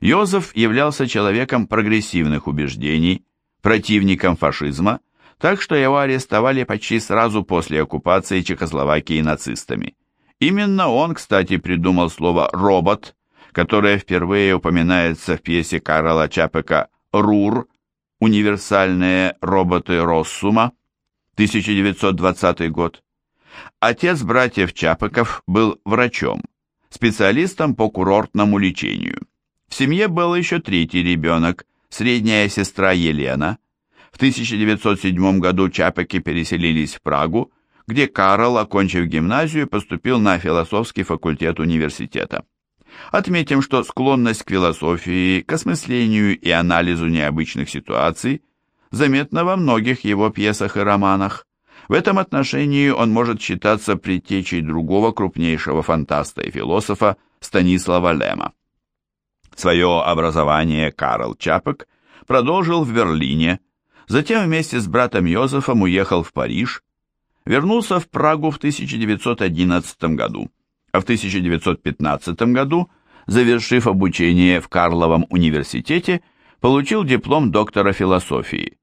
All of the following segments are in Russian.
Йозеф являлся человеком прогрессивных убеждений, противником фашизма, так что его арестовали почти сразу после оккупации Чехословакии нацистами. Именно он, кстати, придумал слово «робот», которое впервые упоминается в пьесе Карла Чапека «Рур. Универсальные роботы Россума», 1920 год. Отец братьев Чапеков был врачом, специалистом по курортному лечению. В семье был еще третий ребенок, средняя сестра Елена. В 1907 году Чапеки переселились в Прагу, где Карл, окончив гимназию, поступил на философский факультет университета. Отметим, что склонность к философии, к осмыслению и анализу необычных ситуаций заметна во многих его пьесах и романах. В этом отношении он может считаться предтечей другого крупнейшего фантаста и философа Станислава Лема. Свое образование Карл Чапек продолжил в Берлине, затем вместе с братом Йозефом уехал в Париж, вернулся в Прагу в 1911 году, а в 1915 году, завершив обучение в Карловом университете, получил диплом доктора философии.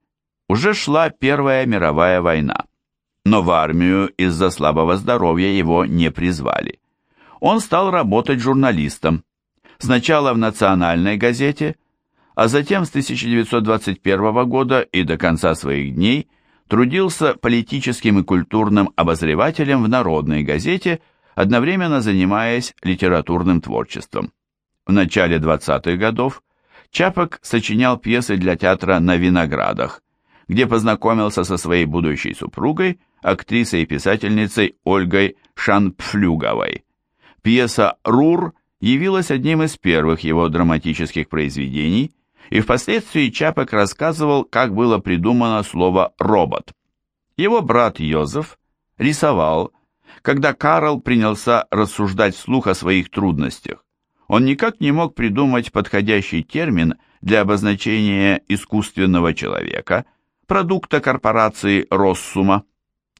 Уже шла Первая мировая война, но в армию из-за слабого здоровья его не призвали. Он стал работать журналистом, сначала в национальной газете, а затем с 1921 года и до конца своих дней трудился политическим и культурным обозревателем в Народной газете, одновременно занимаясь литературным творчеством. В начале 20-х годов Чапок сочинял пьесы для театра на Виноградах, где познакомился со своей будущей супругой, актрисой и писательницей Ольгой Шанпфлюговой. Пьеса «Рур» явилась одним из первых его драматических произведений, и впоследствии Чапек рассказывал, как было придумано слово «робот». Его брат Йозеф рисовал, когда Карл принялся рассуждать вслух о своих трудностях. Он никак не мог придумать подходящий термин для обозначения искусственного человека, продукта корпорации Россума.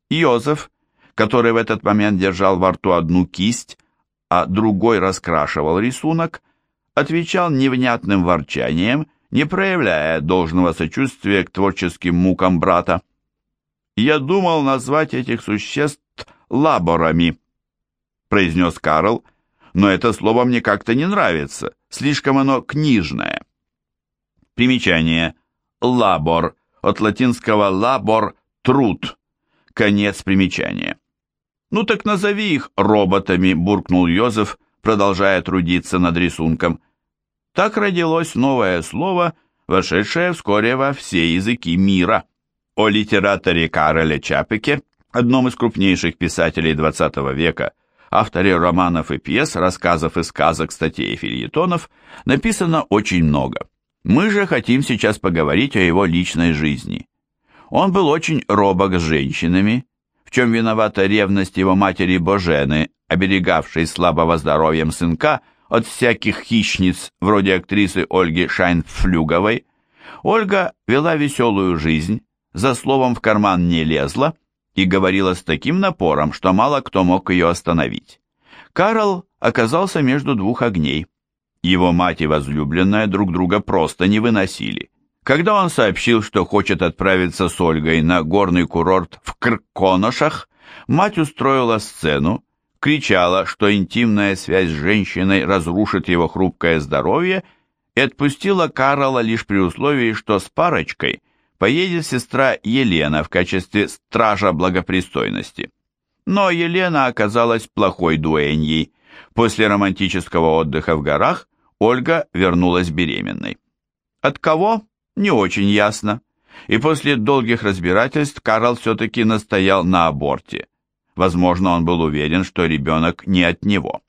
Йозеф, который в этот момент держал во рту одну кисть, а другой раскрашивал рисунок, отвечал невнятным ворчанием, не проявляя должного сочувствия к творческим мукам брата. «Я думал назвать этих существ лаборами», — произнес Карл, «но это слово мне как-то не нравится, слишком оно книжное». Примечание. «Лабор» от латинского «лабор» — труд. Конец примечания. «Ну так назови их роботами», — буркнул Йозеф, продолжая трудиться над рисунком. Так родилось новое слово, вошедшее вскоре во все языки мира. О литераторе Кареле Чапеке, одном из крупнейших писателей XX века, авторе романов и пьес, рассказов и сказок, статей и фильетонов, написано очень много. Мы же хотим сейчас поговорить о его личной жизни. Он был очень робок с женщинами, в чем виновата ревность его матери Божены, оберегавшей слабого здоровьем сынка от всяких хищниц, вроде актрисы Ольги Шайнфлюговой. Ольга вела веселую жизнь, за словом в карман не лезла и говорила с таким напором, что мало кто мог ее остановить. Карл оказался между двух огней. Его мать и возлюбленная друг друга просто не выносили. Когда он сообщил, что хочет отправиться с Ольгой на горный курорт в Крконошах, мать устроила сцену, кричала, что интимная связь с женщиной разрушит его хрупкое здоровье, и отпустила Карла лишь при условии, что с парочкой поедет сестра Елена в качестве стража благопристойности. Но Елена оказалась плохой дуэньей. После романтического отдыха в горах Ольга вернулась беременной. От кого? Не очень ясно, и после долгих разбирательств Карл все-таки настоял на аборте. Возможно, он был уверен, что ребенок не от него.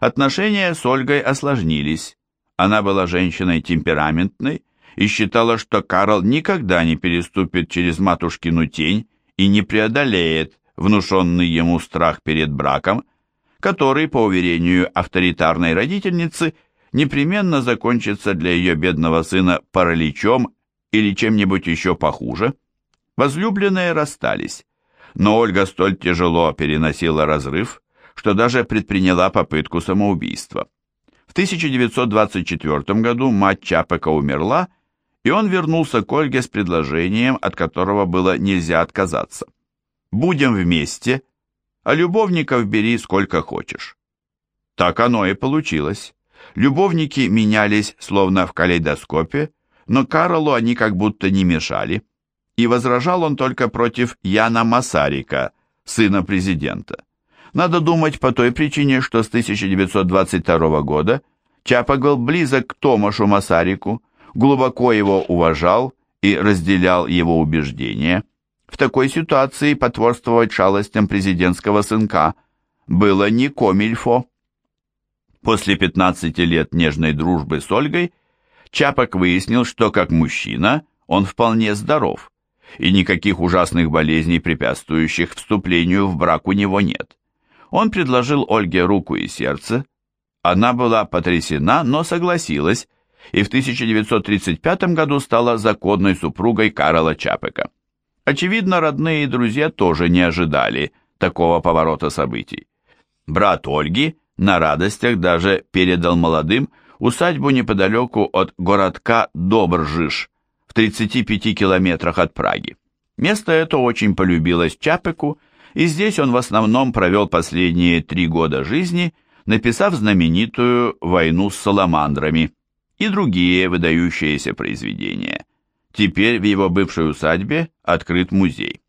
Отношения с Ольгой осложнились. Она была женщиной темпераментной и считала, что Карл никогда не переступит через матушкину тень и не преодолеет внушенный ему страх перед браком, который, по уверению авторитарной родительницы, непременно закончится для ее бедного сына параличом или чем-нибудь еще похуже. Возлюбленные расстались, но Ольга столь тяжело переносила разрыв, что даже предприняла попытку самоубийства. В 1924 году мать Чапека умерла, и он вернулся к Ольге с предложением, от которого было нельзя отказаться. «Будем вместе, а любовников бери сколько хочешь». Так оно и получилось. Любовники менялись словно в калейдоскопе, но Карлу они как будто не мешали. И возражал он только против Яна Масарика, сына президента. Надо думать по той причине, что с 1922 года Чапок был близок к Томашу Масарику, глубоко его уважал и разделял его убеждения. В такой ситуации потворствовать шалостям президентского сынка было не комильфо. После 15 лет нежной дружбы с Ольгой Чапок выяснил, что как мужчина он вполне здоров, и никаких ужасных болезней, препятствующих вступлению в брак у него нет. Он предложил Ольге руку и сердце. Она была потрясена, но согласилась, и в 1935 году стала законной супругой Карла Чапека. Очевидно, родные и друзья тоже не ожидали такого поворота событий. Брат Ольги на радостях даже передал молодым усадьбу неподалеку от городка Добржиш, в 35 километрах от Праги. Место это очень полюбилось Чапеку, и здесь он в основном провел последние три года жизни, написав знаменитую «Войну с саламандрами» и другие выдающиеся произведения. Теперь в его бывшей усадьбе открыт музей.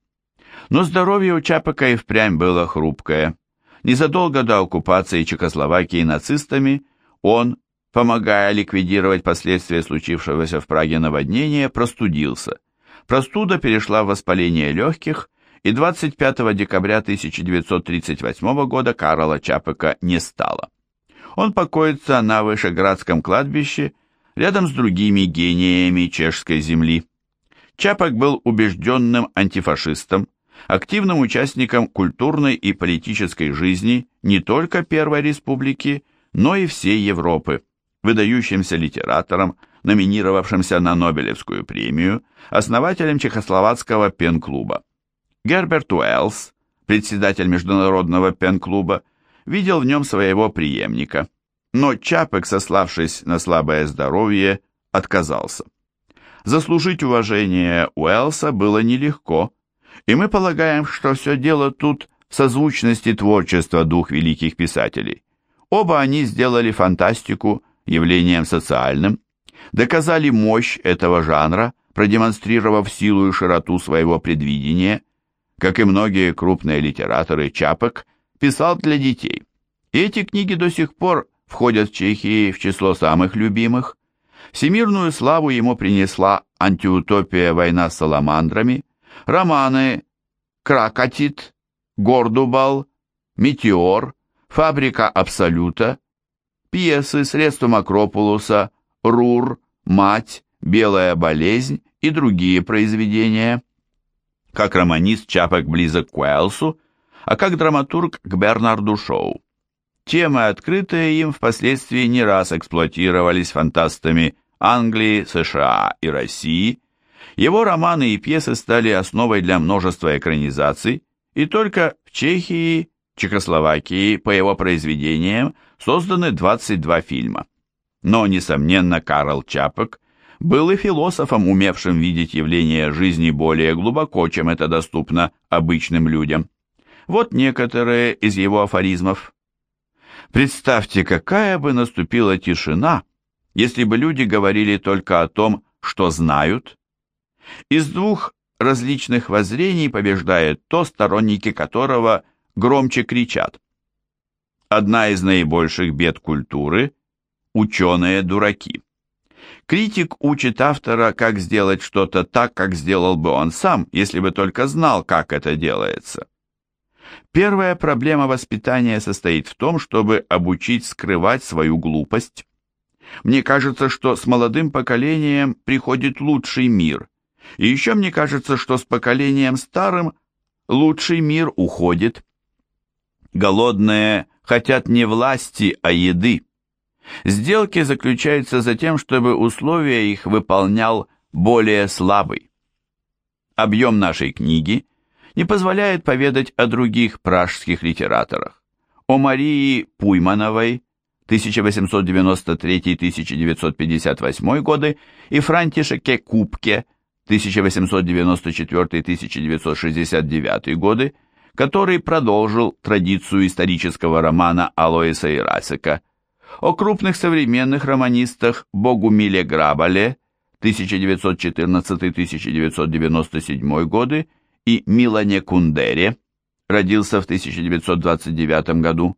Но здоровье у Чапека и впрямь было хрупкое. Незадолго до оккупации Чехословакии нацистами он, помогая ликвидировать последствия случившегося в Праге наводнения, простудился. Простуда перешла в воспаление легких, и 25 декабря 1938 года Карла Чапека не стало. Он покоится на Вышеградском кладбище рядом с другими гениями чешской земли. Чапок был убежденным антифашистом, активным участником культурной и политической жизни не только Первой Республики, но и всей Европы, выдающимся литератором, номинировавшимся на Нобелевскую премию, основателем Чехословацкого пен-клуба. Герберт Уэллс, председатель Международного пен-клуба, видел в нем своего преемника, но Чапек, сославшись на слабое здоровье, отказался. Заслужить уважение Уэллса было нелегко, и мы полагаем, что все дело тут в созвучности творчества двух великих писателей. Оба они сделали фантастику явлением социальным, доказали мощь этого жанра, продемонстрировав силу и широту своего предвидения. Как и многие крупные литераторы, Чапок писал для детей. И эти книги до сих пор входят в Чехии в число самых любимых. Всемирную славу ему принесла антиутопия «Война с саламандрами», романы «Кракатит», «Гордубал», «Метеор», «Фабрика Абсолюта», пьесы «Средством Акропулуса», «Рур», «Мать», «Белая болезнь» и другие произведения. Как романист Чапок близок к Уэлсу, а как драматург к Бернарду Шоу. Темы, открытые им, впоследствии не раз эксплуатировались фантастами Англии, США и России, его романы и пьесы стали основой для множества экранизаций, и только в Чехии, Чехословакии по его произведениям созданы 22 фильма. Но, несомненно, Карл Чапок был и философом, умевшим видеть явления жизни более глубоко, чем это доступно обычным людям. Вот некоторые из его афоризмов. Представьте, какая бы наступила тишина, если бы люди говорили только о том, что знают, из двух различных воззрений побеждает то, сторонники которого громче кричат. Одна из наибольших бед культуры – ученые-дураки. Критик учит автора, как сделать что-то так, как сделал бы он сам, если бы только знал, как это делается. Первая проблема воспитания состоит в том, чтобы обучить скрывать свою глупость. Мне кажется, что с молодым поколением приходит лучший мир, и еще мне кажется, что с поколением старым лучший мир уходит. Голодные хотят не власти, а еды. Сделки заключаются за тем, чтобы условия их выполнял более слабый. Объем нашей книги не позволяет поведать о других пражских литераторах. О Марии Пуймановой 1893-1958 годы и Франтишеке Кубке 1894-1969 годы, который продолжил традицию исторического романа Алоиса Ирасика, о крупных современных романистах Богумиле Грабале 1914-1997 годы и Милане Кундере, родился в 1929 году,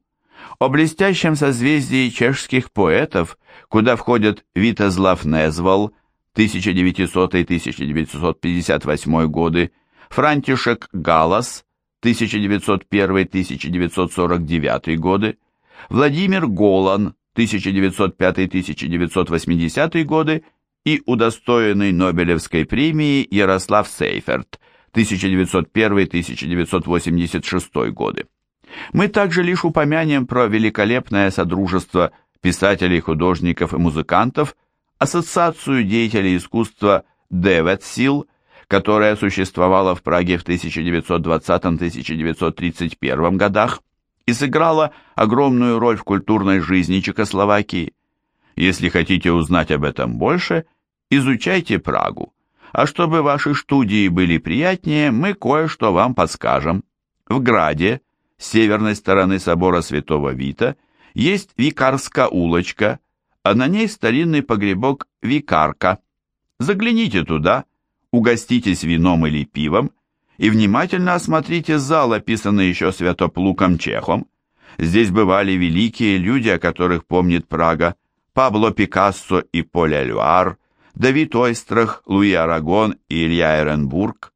о блестящем созвездии чешских поэтов, куда входят Витазлав Незвал 1900-1958 годы, Франтишек Галас 1901-1949 годы, Владимир Голан 1905-1980 годы и удостоенный Нобелевской премии Ярослав Сейферт 1901-1986 годы. Мы также лишь упомянем про великолепное содружество писателей, художников и музыкантов, Ассоциацию деятелей искусства Деветсил, которая существовала в Праге в 1920-1931 годах и сыграла огромную роль в культурной жизни Чехословакии. Если хотите узнать об этом больше, изучайте Прагу. А чтобы ваши студии были приятнее, мы кое-что вам подскажем. В Граде, с северной стороны собора Святого Вита, есть Викарская улочка, а на ней старинный погребок Викарка. Загляните туда, угоститесь вином или пивом и внимательно осмотрите зал, описанный еще Святоплуком Чехом. Здесь бывали великие люди, о которых помнит Прага, Пабло Пикассо и Поля Люар, Давид Ойстрах, Луи Арагон и Илья Эренбург.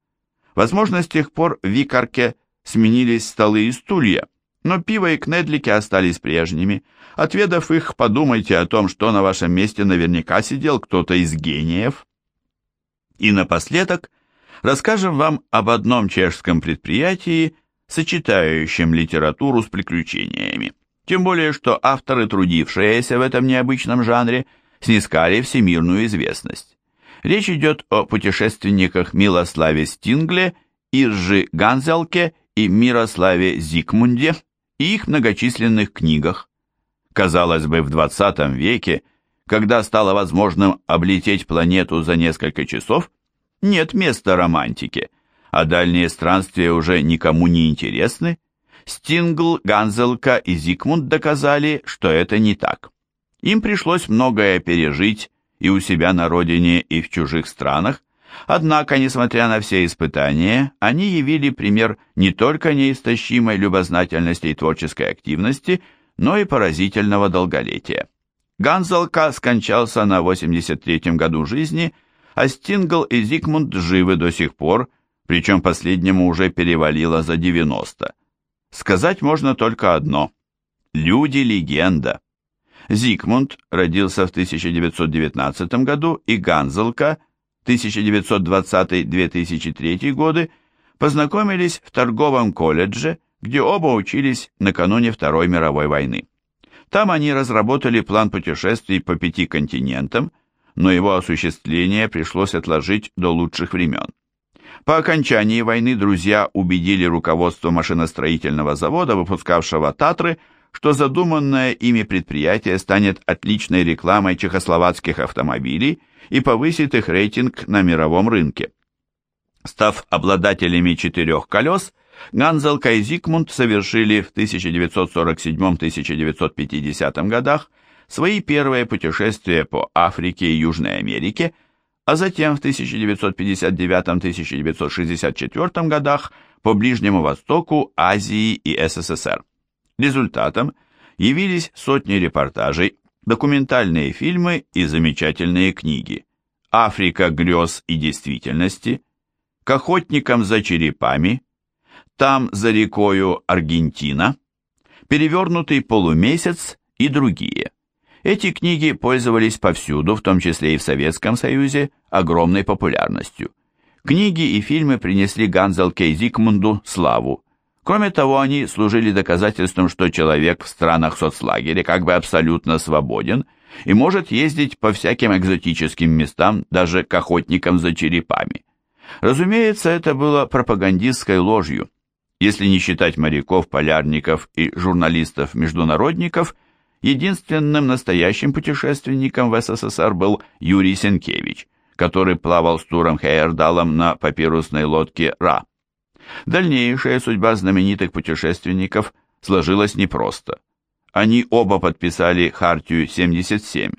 Возможно, с тех пор в Викарке сменились столы и стулья, но пиво и кнедлики остались прежними. Отведав их, подумайте о том, что на вашем месте наверняка сидел кто-то из гениев. И напоследок расскажем вам об одном чешском предприятии, сочетающем литературу с приключениями. Тем более, что авторы, трудившиеся в этом необычном жанре, снискали всемирную известность. Речь идет о путешественниках Милославе Стингле, Иржи Ганзелке и Мирославе Зигмунде и их многочисленных книгах. Казалось бы, в 20 веке, когда стало возможным облететь планету за несколько часов, нет места романтике, а дальние странствия уже никому не интересны, Стингл, Ганзелка и Зигмунд доказали, что это не так. Им пришлось многое пережить и у себя на родине, и в чужих странах, однако, несмотря на все испытания, они явили пример не только неистощимой любознательности и творческой активности, но и поразительного долголетия. Ганзелка скончался на 83-м году жизни, а Стингл и Зигмунд живы до сих пор, причем последнему уже перевалило за 90. Сказать можно только одно. Люди-легенда. Зигмунд родился в 1919 году и Ганзелка 1920-2003 годы познакомились в торговом колледже, где оба учились накануне Второй мировой войны. Там они разработали план путешествий по пяти континентам, но его осуществление пришлось отложить до лучших времен. По окончании войны друзья убедили руководство машиностроительного завода, выпускавшего «Татры», что задуманное ими предприятие станет отличной рекламой чехословацких автомобилей и повысит их рейтинг на мировом рынке. Став обладателями четырех колес, Ганзелка и Зигмунд совершили в 1947-1950 годах свои первые путешествия по Африке и Южной Америке, а затем в 1959-1964 годах по Ближнему Востоку, Азии и СССР. Результатом явились сотни репортажей, документальные фильмы и замечательные книги. «Африка грез и действительности», «К охотникам за черепами», «Там за рекою Аргентина», «Перевернутый полумесяц» и другие. Эти книги пользовались повсюду, в том числе и в Советском Союзе, огромной популярностью. Книги и фильмы принесли Ганзелке и Зигмунду славу. Кроме того, они служили доказательством, что человек в странах соцлагеря как бы абсолютно свободен и может ездить по всяким экзотическим местам, даже к охотникам за черепами. Разумеется, это было пропагандистской ложью. Если не считать моряков, полярников и журналистов-международников, единственным настоящим путешественником в СССР был Юрий Сенкевич, который плавал с Туром Хейердалом на папирусной лодке «Ра». Дальнейшая судьба знаменитых путешественников сложилась непросто. Они оба подписали Хартию 77,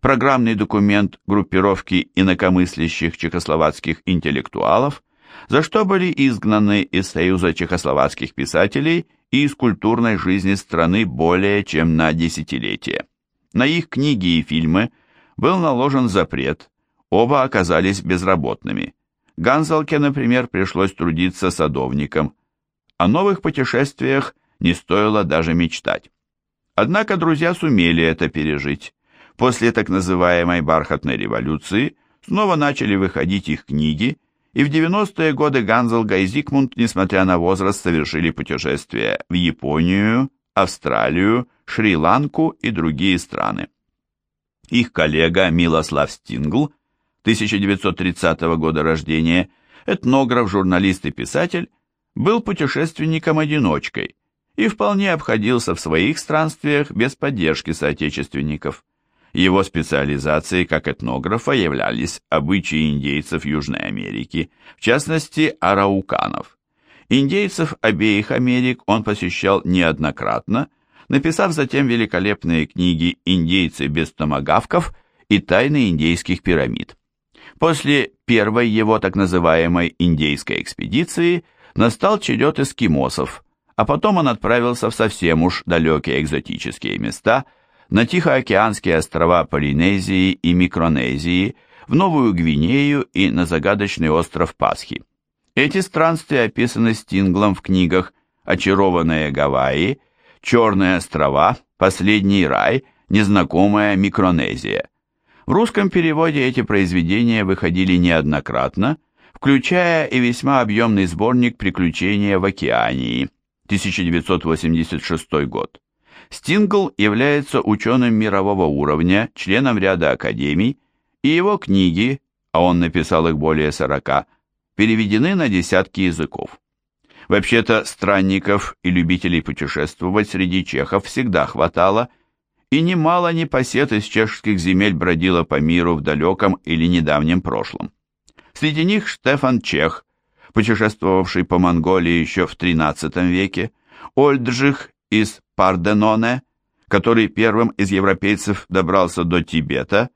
программный документ группировки инакомыслящих чехословацких интеллектуалов, за что были изгнаны из Союза чехословацких писателей и из культурной жизни страны более чем на десятилетие. На их книги и фильмы был наложен запрет, оба оказались безработными. Ганзалке, например, пришлось трудиться садовником. О новых путешествиях не стоило даже мечтать. Однако друзья сумели это пережить. После так называемой «бархатной революции» снова начали выходить их книги, и в 90-е годы Ганзелга и Зигмунд, несмотря на возраст, совершили путешествия в Японию, Австралию, Шри-Ланку и другие страны. Их коллега Милослав Стингл, 1930 года рождения, этнограф, журналист и писатель, был путешественником-одиночкой и вполне обходился в своих странствиях без поддержки соотечественников. Его специализацией как этнографа являлись обычаи индейцев Южной Америки, в частности арауканов. Индейцев обеих Америк он посещал неоднократно, написав затем великолепные книги «Индейцы без томагавков» и «Тайны индейских пирамид». После первой его так называемой индейской экспедиции настал черед эскимосов, а потом он отправился в совсем уж далекие экзотические места – на Тихоокеанские острова Полинезии и Микронезии, в Новую Гвинею и на загадочный остров Пасхи. Эти странствия описаны Стинглом в книгах «Очарованные Гавайи», «Черные острова», «Последний рай», «Незнакомая Микронезия». В русском переводе эти произведения выходили неоднократно, включая и весьма объемный сборник «Приключения в океании» 1986 год. Стингл является ученым мирового уровня, членом ряда академий, и его книги, а он написал их более сорока, переведены на десятки языков. Вообще-то странников и любителей путешествовать среди чехов всегда хватало, и немало непосед из чешских земель бродило по миру в далеком или недавнем прошлом. Среди них Штефан Чех, путешествовавший по Монголии еще в XIII веке, Ольджих из Парденоне, который первым из европейцев добрался до Тибета,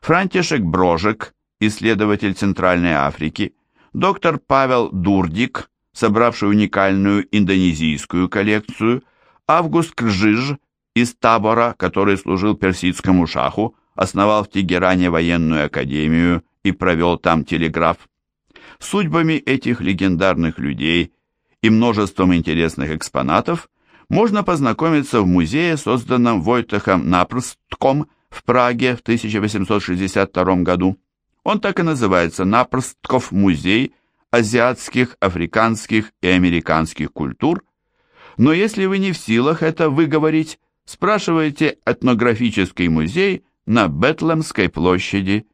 Франтишек Брожек, исследователь Центральной Африки, доктор Павел Дурдик, собравший уникальную индонезийскую коллекцию, Август Кржиж из Табора, который служил персидскому шаху, основал в Тегеране военную академию и провел там телеграф. Судьбами этих легендарных людей и множеством интересных экспонатов можно познакомиться в музее, созданном Войтехом Напрстком в Праге в 1862 году. Он так и называется Напрстков музей азиатских, африканских и американских культур. Но если вы не в силах это выговорить, спрашивайте этнографический музей на Бетлемской площади